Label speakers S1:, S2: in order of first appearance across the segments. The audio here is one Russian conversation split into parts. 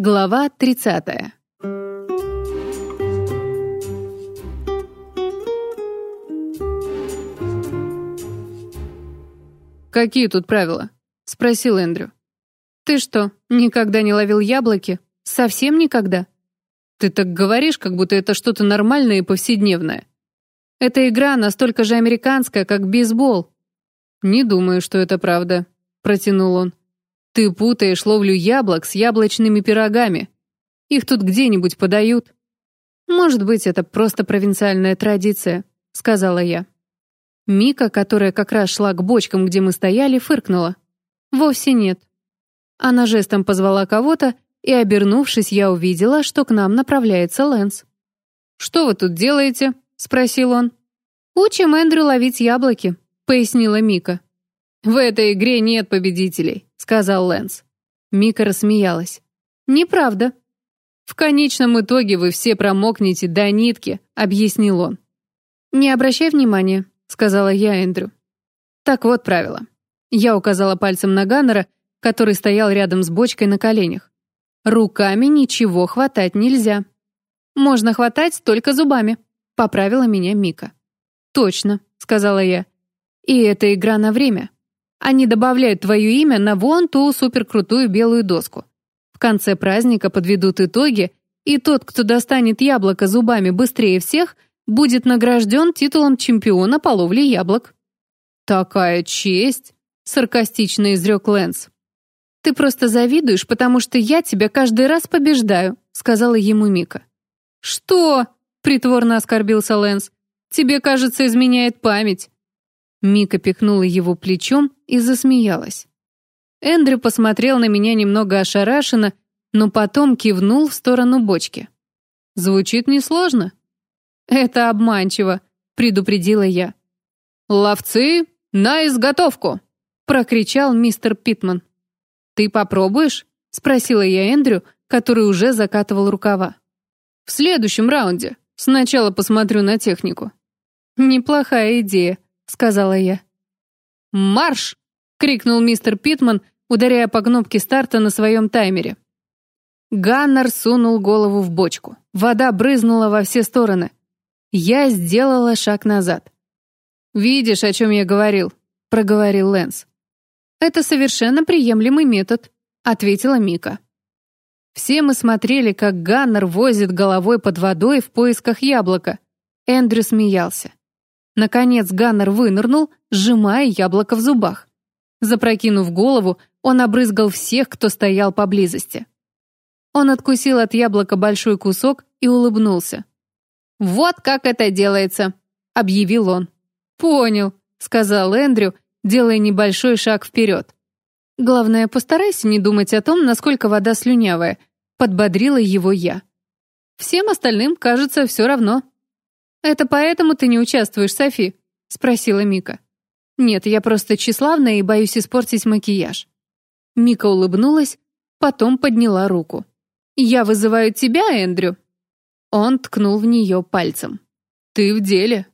S1: Глава 30.
S2: «Какие тут правила?» — спросил Эндрю.
S1: «Ты что, никогда не ловил яблоки? Совсем никогда?»
S2: «Ты так говоришь, как будто это что-то нормальное и повседневное».
S1: «Эта игра настолько же американская, как бейсбол».
S2: «Не думаю, что это правда», — протянул он. Ты путаешь ловлю яблок с яблочными пирогами. Их тут где-нибудь подают.
S1: Может быть, это просто провинциальная традиция, сказала я. Мика, которая как раз шла к бочкам, где мы стояли, фыркнула. Вовсе нет. Она жестом позвала кого-то, и, обернувшись, я увидела, что к нам направляется Лэнс.
S2: «Что вы тут делаете?» — спросил он.
S1: «Учим Эндрю ловить яблоки», — пояснила Мика.
S2: «В этой игре нет победителей», — сказал Лэнс.
S1: Мика рассмеялась. «Неправда».
S2: «В конечном итоге вы все промокнете до нитки», — объяснил он.
S1: «Не обращай внимания», — сказала я Эндрю.
S2: «Так вот правило». Я указала пальцем на Ганнера, который стоял рядом с бочкой на коленях. «Руками ничего хватать нельзя».
S1: «Можно хватать только зубами», — поправила меня Мика.
S2: «Точно», — сказала я.
S1: «И это игра на время. Они добавляют твое имя на вон ту суперкрутую белую доску. В конце праздника подведут итоги, и тот, кто достанет яблоко зубами быстрее всех, будет награжден титулом чемпиона по ловле яблок.
S2: «Такая честь!» — саркастично изрек Лэнс.
S1: «Ты просто завидуешь, потому что я тебя каждый раз побеждаю», — сказала ему Мика.
S2: «Что?» — притворно оскорбился Лэнс. «Тебе, кажется, изменяет память.
S1: Мика пихнула его плечом и засмеялась. Эндрю посмотрел на меня немного ошарашенно, но потом кивнул в сторону бочки.
S2: «Звучит несложно».
S1: «Это обманчиво», — предупредила я.
S2: «Ловцы, на изготовку!» — прокричал мистер Питман.
S1: «Ты попробуешь?» — спросила я Эндрю, который уже закатывал рукава.
S2: «В следующем раунде. Сначала посмотрю на технику».
S1: «Неплохая идея», сказала я.
S2: «Марш!» — крикнул мистер Питман, ударяя по кнопке старта на своем таймере.
S1: Ганнер сунул голову в бочку. Вода брызнула во все стороны. Я сделала шаг назад.
S2: «Видишь, о чем я говорил?» — проговорил Лэнс.
S1: «Это совершенно приемлемый метод», — ответила Мика. Все мы смотрели, как Ганнер возит головой под водой в поисках яблока. Эндрю смеялся. Наконец Ганнер вынырнул, сжимая яблоко в зубах. Запрокинув голову, он обрызгал всех, кто стоял поблизости. Он откусил от яблока большой кусок и улыбнулся.
S2: «Вот как это делается», — объявил он.
S1: «Понял», — сказал Эндрю, делая небольшой шаг вперед. «Главное, постарайся не думать о том, насколько вода слюнявая», — подбодрила его я. «Всем остальным, кажется, все равно». «Это поэтому ты не участвуешь, Софи?» — спросила Мика. «Нет, я просто тщеславная и боюсь испортить макияж». Мика улыбнулась, потом подняла руку. «Я вызываю тебя, Эндрю». Он ткнул в нее пальцем.
S2: «Ты в деле?»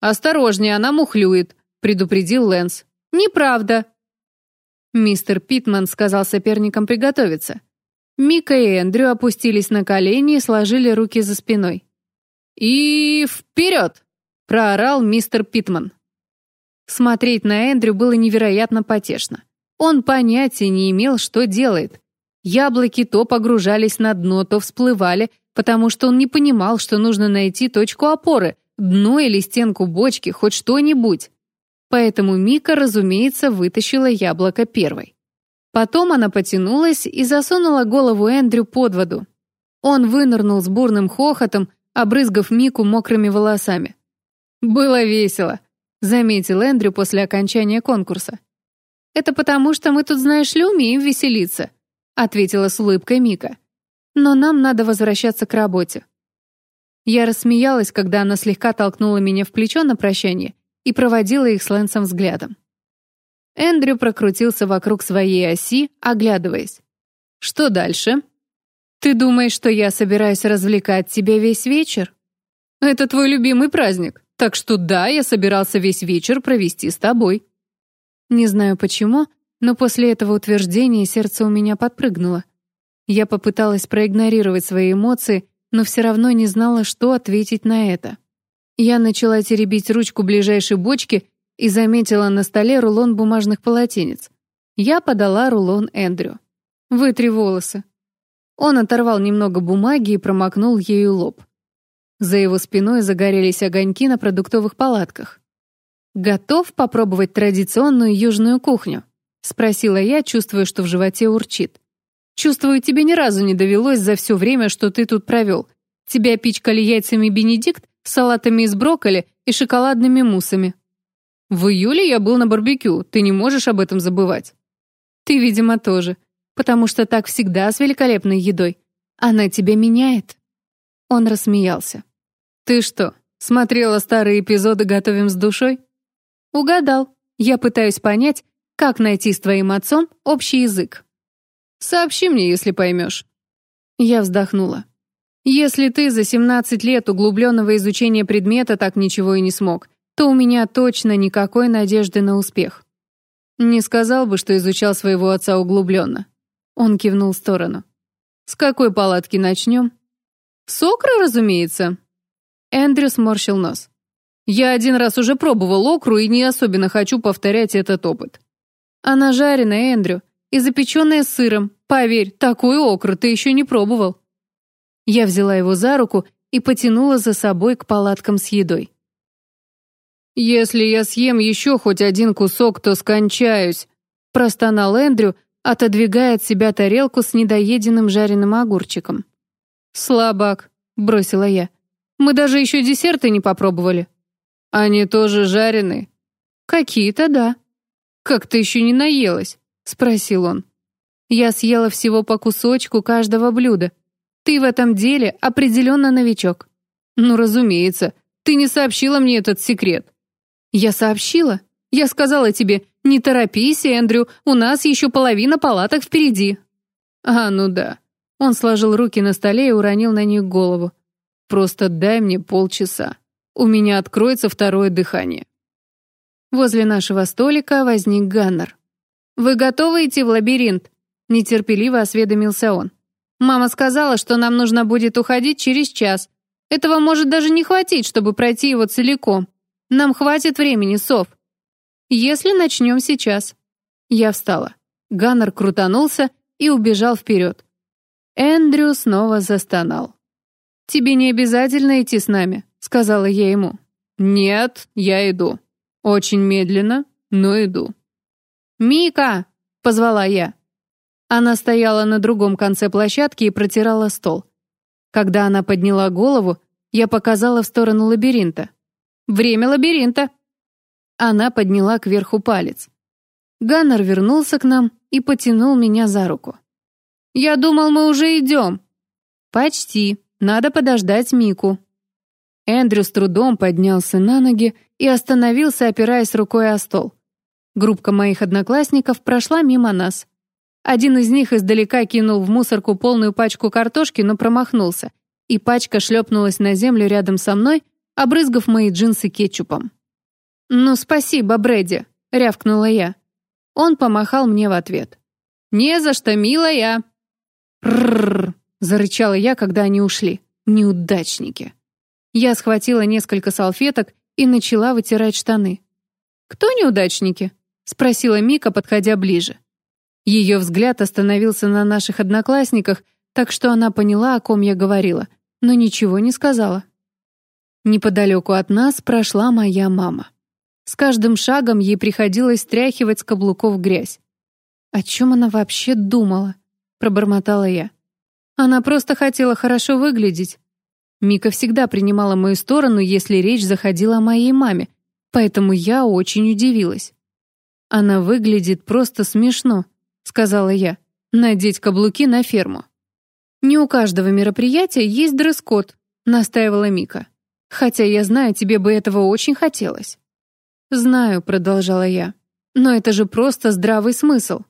S2: «Осторожнее, она мухлюет», — предупредил Лэнс.
S1: «Неправда». Мистер Питман сказал соперникам приготовиться. Мика и Эндрю опустились на колени и сложили руки за спиной.
S2: «И вперед!» — проорал мистер Питман.
S1: Смотреть на Эндрю было невероятно потешно. Он понятия не имел, что делает. Яблоки то погружались на дно, то всплывали, потому что он не понимал, что нужно найти точку опоры, дно или стенку бочки, хоть что-нибудь. Поэтому Мика, разумеется, вытащила яблоко первой. Потом она потянулась и засунула голову Эндрю под воду. Он вынырнул с бурным хохотом, обрызгав Мику мокрыми волосами. «Было весело», — заметил Эндрю после окончания конкурса. «Это потому, что мы тут, знаешь ли, умеем веселиться», — ответила с улыбкой Мика. «Но нам надо возвращаться к работе». Я рассмеялась, когда она слегка толкнула меня в плечо на прощание и проводила их с Лэнсом взглядом. Эндрю прокрутился вокруг своей оси, оглядываясь. «Что дальше?» Ты думаешь, что я собираюсь развлекать тебя весь вечер? Это твой любимый праздник, так что да, я собирался весь вечер провести с тобой. Не знаю почему, но после этого утверждения сердце у меня подпрыгнуло. Я попыталась проигнорировать свои эмоции, но все равно не знала, что ответить на это. Я начала теребить ручку ближайшей бочки и заметила на столе рулон бумажных полотенец. Я подала рулон Эндрю. «Вытри волосы». Он оторвал немного бумаги и промокнул ею лоб. За его спиной загорелись огоньки на продуктовых палатках. «Готов попробовать традиционную южную кухню?» — спросила я, чувствуя, что в животе урчит. «Чувствую, тебе ни разу не довелось за все время, что ты тут провел. Тебя пичкали яйцами Бенедикт, салатами из брокколи и шоколадными муссами». «В июле я был на барбекю, ты не можешь об этом забывать». «Ты, видимо, тоже, потому что так всегда с великолепной едой. Она тебя меняет». Он рассмеялся. «Ты что, смотрела старые эпизоды «Готовим с душой»?» «Угадал. Я пытаюсь понять, как найти с твоим отцом общий язык». «Сообщи мне, если поймешь». Я вздохнула. «Если ты за 17 лет углубленного изучения предмета так ничего и не смог, то у меня точно никакой надежды на успех». «Не сказал бы, что изучал своего отца углубленно». Он кивнул в сторону. «С какой палатки начнем?» Сокра, разумеется. Эндрю сморщил нос. Я один раз уже пробовал окру и не особенно хочу повторять этот опыт. Она жареная, Эндрю, и запеченная с сыром. Поверь, такую окру ты еще не пробовал. Я взяла его за руку и потянула за собой к палаткам с едой. «Если я съем еще хоть один кусок, то скончаюсь», простонал Эндрю, отодвигая от себя тарелку с недоеденным жареным огурчиком. «Слабак», — бросила я. «Мы даже еще десерты не попробовали». «Они тоже жареные?» «Какие-то, да». «Как ты еще не наелась?» — спросил он. «Я съела всего по кусочку каждого блюда. Ты в этом деле определенно новичок». «Ну, разумеется. Ты не сообщила мне этот секрет». «Я сообщила. Я сказала тебе, не торопись, Эндрю, у нас еще половина палаток впереди». «А, ну да. Он сложил руки на столе и уронил на них голову. «Просто дай мне полчаса. У меня откроется второе дыхание». Возле нашего столика возник Ганнер. «Вы готовы идти в лабиринт?» Нетерпеливо осведомился он. «Мама сказала, что нам нужно будет уходить через час. Этого может даже не хватить, чтобы пройти его целиком. Нам хватит времени, Сов. Если начнем сейчас». Я встала. Ганнер крутанулся и убежал вперед. Эндрю снова застонал. «Тебе не обязательно идти с нами», — сказала я ему. «Нет, я иду. Очень медленно, но иду». «Мика!» — позвала я. Она стояла на другом конце площадки и протирала стол. Когда она подняла голову, я показала в сторону лабиринта. «Время лабиринта!» Она подняла кверху палец. Ганнер вернулся к нам и потянул меня за руку. «Я думал, мы уже идем». «Почти. Надо подождать Мику». Эндрю с трудом поднялся на ноги и остановился, опираясь рукой о стол. Группка моих одноклассников прошла мимо нас. Один из них издалека кинул в мусорку полную пачку картошки, но промахнулся, и пачка шлепнулась на землю рядом со мной, обрызгав мои джинсы кетчупом. «Ну, спасибо, Брэди», — рявкнула я. Он помахал мне в ответ. «Не за что, милая!» «Ррррр!» — зарычала я, когда они ушли. «Неудачники!» Я схватила несколько салфеток и начала вытирать штаны. «Кто неудачники?» — спросила Мика, подходя ближе. Ее взгляд остановился на наших одноклассниках, так что она поняла, о ком я говорила, но ничего не сказала. Неподалеку от нас прошла моя мама. С каждым шагом ей приходилось стряхивать с каблуков грязь. О чем она вообще думала? пробормотала я. Она просто хотела хорошо выглядеть. Мика всегда принимала мою сторону, если речь заходила о моей маме, поэтому я очень удивилась. Она выглядит просто смешно, сказала я. Надеть каблуки на ферму. Не у каждого мероприятия есть дресс-код, настаивала Мика. Хотя я знаю, тебе бы этого очень хотелось. Знаю, продолжала я. Но это же просто здравый смысл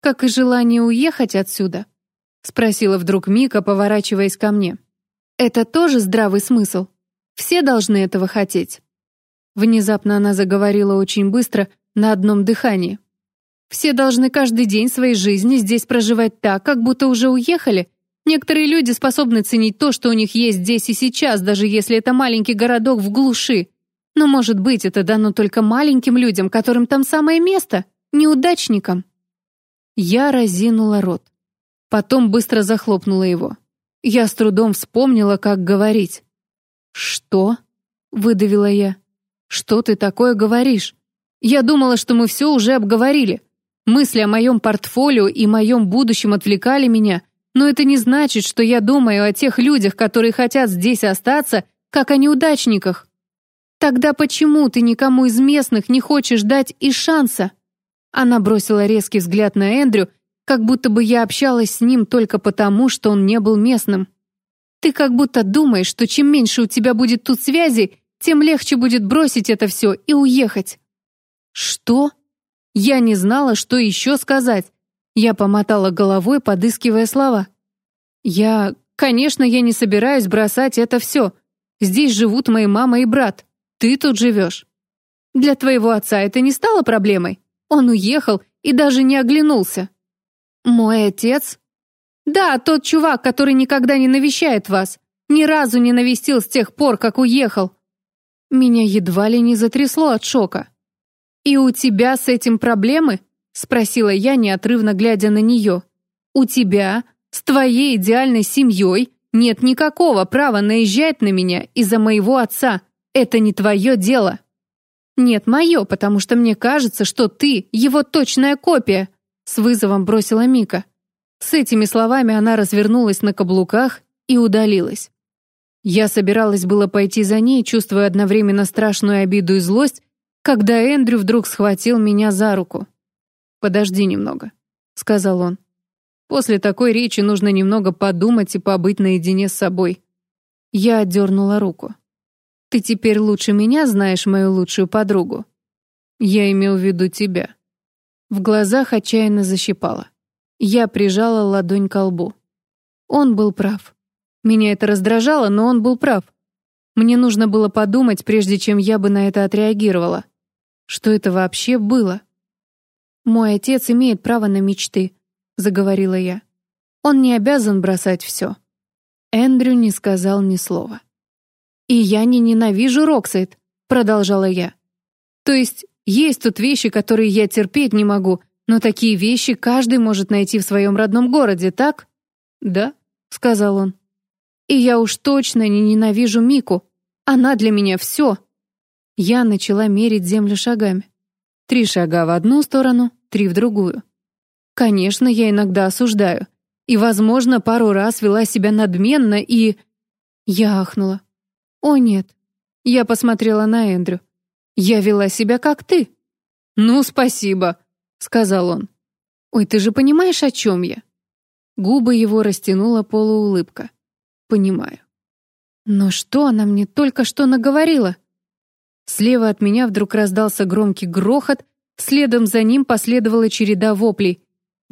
S1: как и желание уехать отсюда?» — спросила вдруг Мика, поворачиваясь ко мне. «Это тоже здравый смысл. Все должны этого хотеть». Внезапно она заговорила очень быстро, на одном дыхании. Все должны каждый день своей жизни здесь проживать так, как будто уже уехали. Некоторые люди способны ценить то, что у них есть здесь и сейчас, даже если это маленький городок в глуши. Но, может быть, это дано только маленьким людям, которым там самое место, неудачникам. Я разинула рот. Потом быстро захлопнула его. Я с трудом вспомнила, как говорить. «Что?» — выдавила я. «Что ты такое говоришь? Я думала, что мы все уже обговорили. Мысли о моем портфолио и моем будущем отвлекали меня, но это не значит, что я думаю о тех людях, которые хотят здесь остаться, как о неудачниках. Тогда почему ты никому из местных не хочешь дать и шанса? Она бросила резкий взгляд на Эндрю, как будто бы я общалась с ним только потому, что он не был местным. Ты как будто думаешь, что чем меньше у тебя будет тут связи, тем легче будет бросить это все и уехать. Что? Я не знала, что еще сказать. Я помотала головой, подыскивая слова. Я... Конечно, я не собираюсь бросать это все. Здесь живут мои мама и брат. Ты тут живешь. Для твоего отца это не стало проблемой? Он уехал и даже не оглянулся. Мой отец? Да, тот чувак, который никогда не навещает вас. Ни разу не навестил с тех пор, как уехал. Меня едва ли не затрясло от шока. «И у тебя с этим проблемы?» — спросила я, неотрывно глядя на нее. «У тебя, с твоей идеальной семьей, нет никакого права наезжать на меня из-за моего отца. Это не твое дело». «Нет, мое, потому что мне кажется, что ты его точная копия», — с вызовом бросила Мика. С этими словами она развернулась на каблуках и удалилась. Я собиралась было пойти за ней, чувствуя одновременно страшную обиду и злость, когда Эндрю вдруг схватил меня за руку. «Подожди немного», — сказал он. «После такой речи нужно немного подумать и побыть наедине с собой». Я отдернула руку. «Ты теперь лучше меня знаешь мою лучшую подругу». «Я имел в виду тебя». В глазах отчаянно защипало. Я прижала ладонь к лбу. Он был прав. Меня это раздражало, но он был прав. Мне нужно было подумать, прежде чем я бы на это отреагировала. Что это вообще было? «Мой отец имеет право на мечты», — заговорила я. «Он не обязан бросать все». Эндрю не сказал ни слова. «И я не ненавижу Роксайд», — продолжала я. «То есть есть тут вещи, которые я терпеть не могу, но такие вещи каждый может найти в своем родном городе, так?» «Да», — сказал он. «И я уж точно не ненавижу Мику. Она для меня все. Я начала мерить землю шагами. Три шага в одну сторону, три в другую. Конечно, я иногда осуждаю. И, возможно, пару раз вела себя надменно и... Я ахнула. О, нет. Я посмотрела на Эндрю. Я вела себя как ты. Ну, спасибо, сказал он. Ой, ты же понимаешь, о чем я? Губы его растянула полуулыбка. Понимаю. Но что она мне только что наговорила? Слева от меня вдруг раздался громкий грохот, следом за ним последовала череда воплей.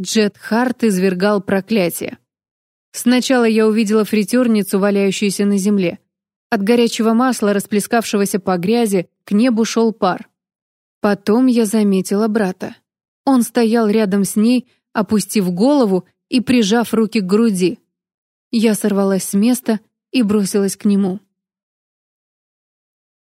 S1: Джет Харт извергал проклятие. Сначала я увидела фритерницу, валяющуюся на земле. От горячего масла, расплескавшегося по грязи, к небу шел пар. Потом я заметила брата. Он стоял рядом с ней, опустив голову и прижав руки к груди. Я сорвалась с места и бросилась к нему.